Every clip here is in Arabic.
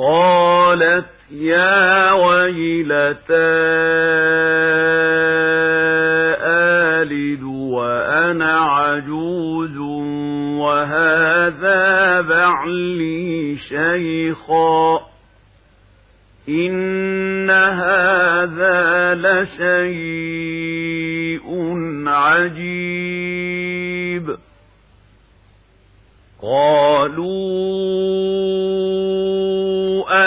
قالت يا ويلتى آلد وأنا عجوز وهذا بعلي شيخا إن هذا لشيء عجيب قالوا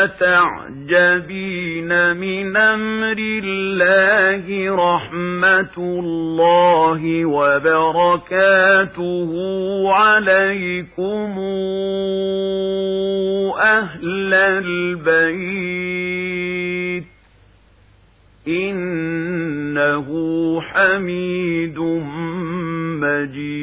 أتعجبين من أمر الله رحمة الله وبركاته عليكم أهل البيت إنه حميد مجيد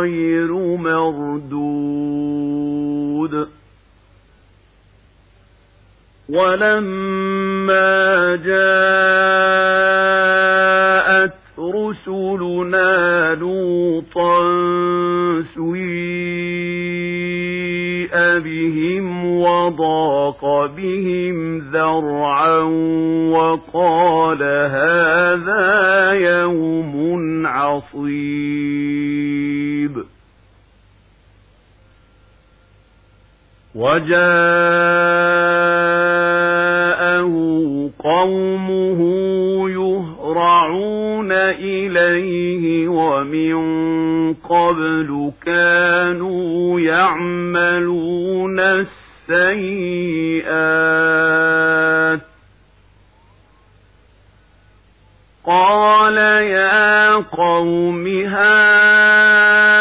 غير مردود. ولما جاءت رسلنا لوطا سيء بهم وضاق بهم ذرعا وقال هذا يوم عصيب. وجاءه قومه يهرعون إليه ومن قبل كانوا يعملون السيئات. قال يا قوم هؤلاء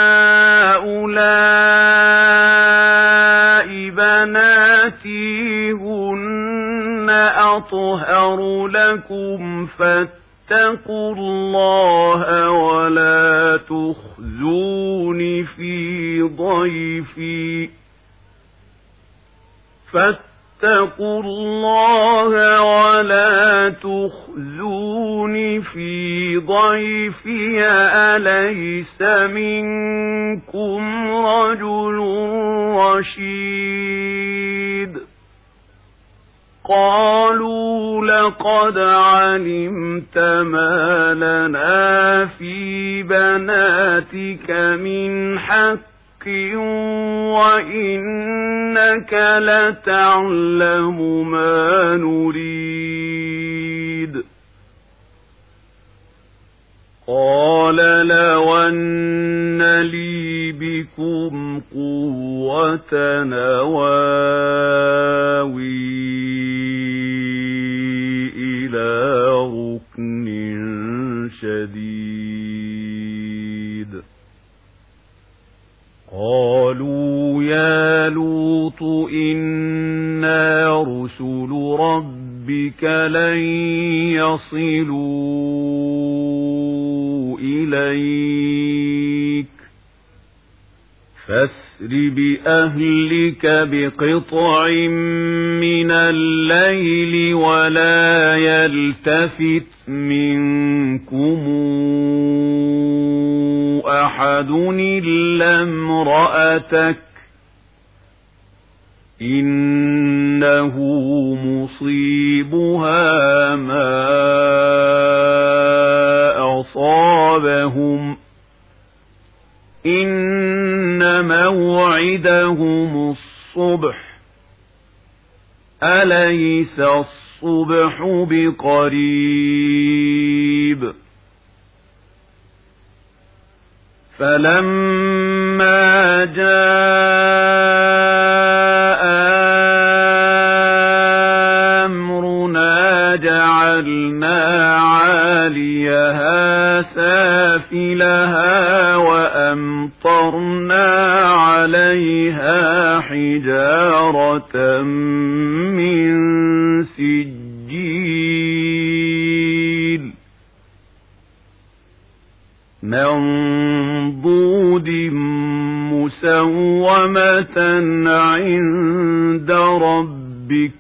بناتي هن أطهر لكم فاتقوا الله ولا تخزون في ضيفي فاتقوا الله ولا تخزون في ضيفي أليس منكم رجل رشيد قالوا لقد علمت ما لنا في بناتك من حق وإنك لتعلم ما نريد. قال لو أن لي بكم قوة نواوي. ربك لن يصلوا إليك فاسر بأهلك بقطع من الليل ولا يلتفت منكم أحد إلا امرأتك إنه مصيبها ما أصابهم إن موعدهم الصبح أليس الصبح بقريب فلما جاء وأمطرنا عليها حجارة من سجيل. منضود مسومة عند ربك